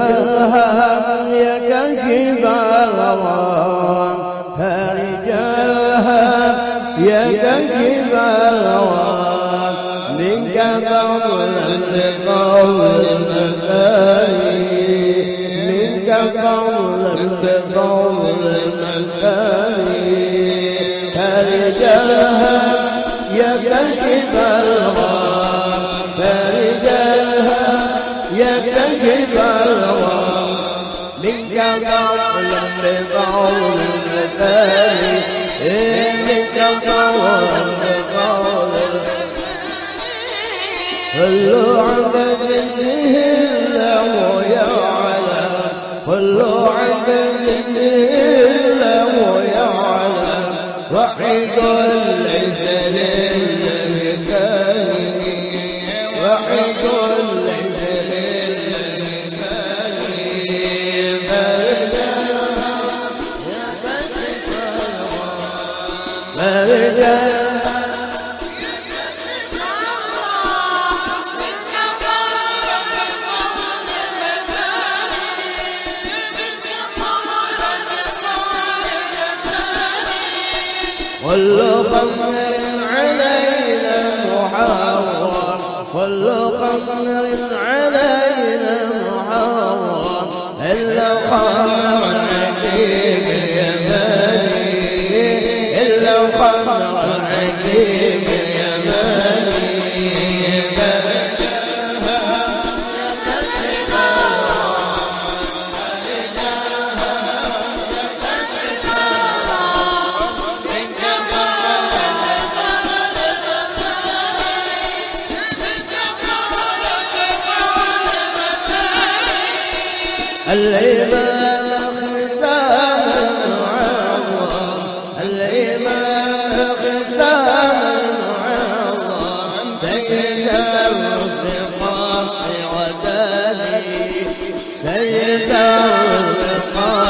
فرجالها يكشف الغرام فرجالها يكشف الغرام منك فضلا بقول المثاني منك فضلا بقول المثاني فرجالها يكشف الغرام يكتشف الغرام منك قولا بقول المثاني منك قولا بقول كل عبد له يعلم كل عبد له يعلم وحيد ليس كل خمر علينا محرم إلا خمر عقيم الإمام ختام المعظم الإمام ختام وداني سيد الرزقاء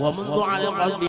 ومنذ على قلبي